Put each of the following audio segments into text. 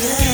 good.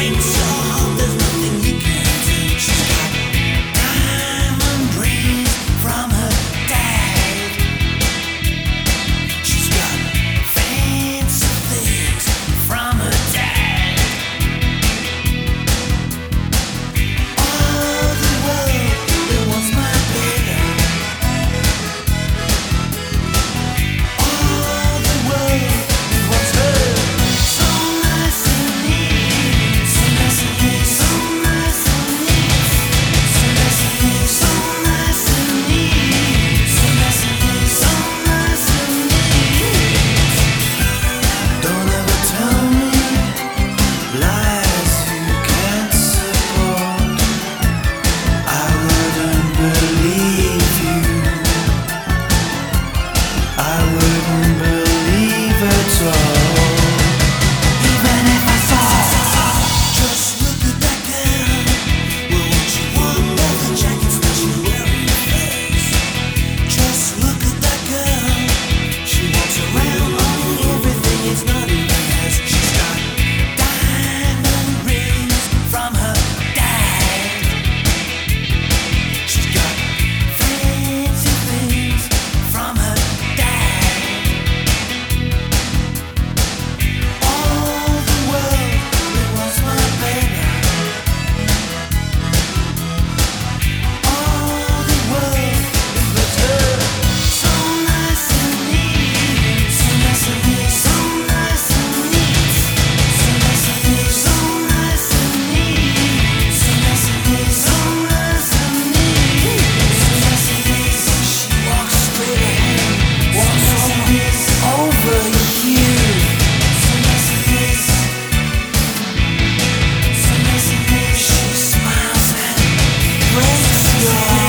Prince. Embrace your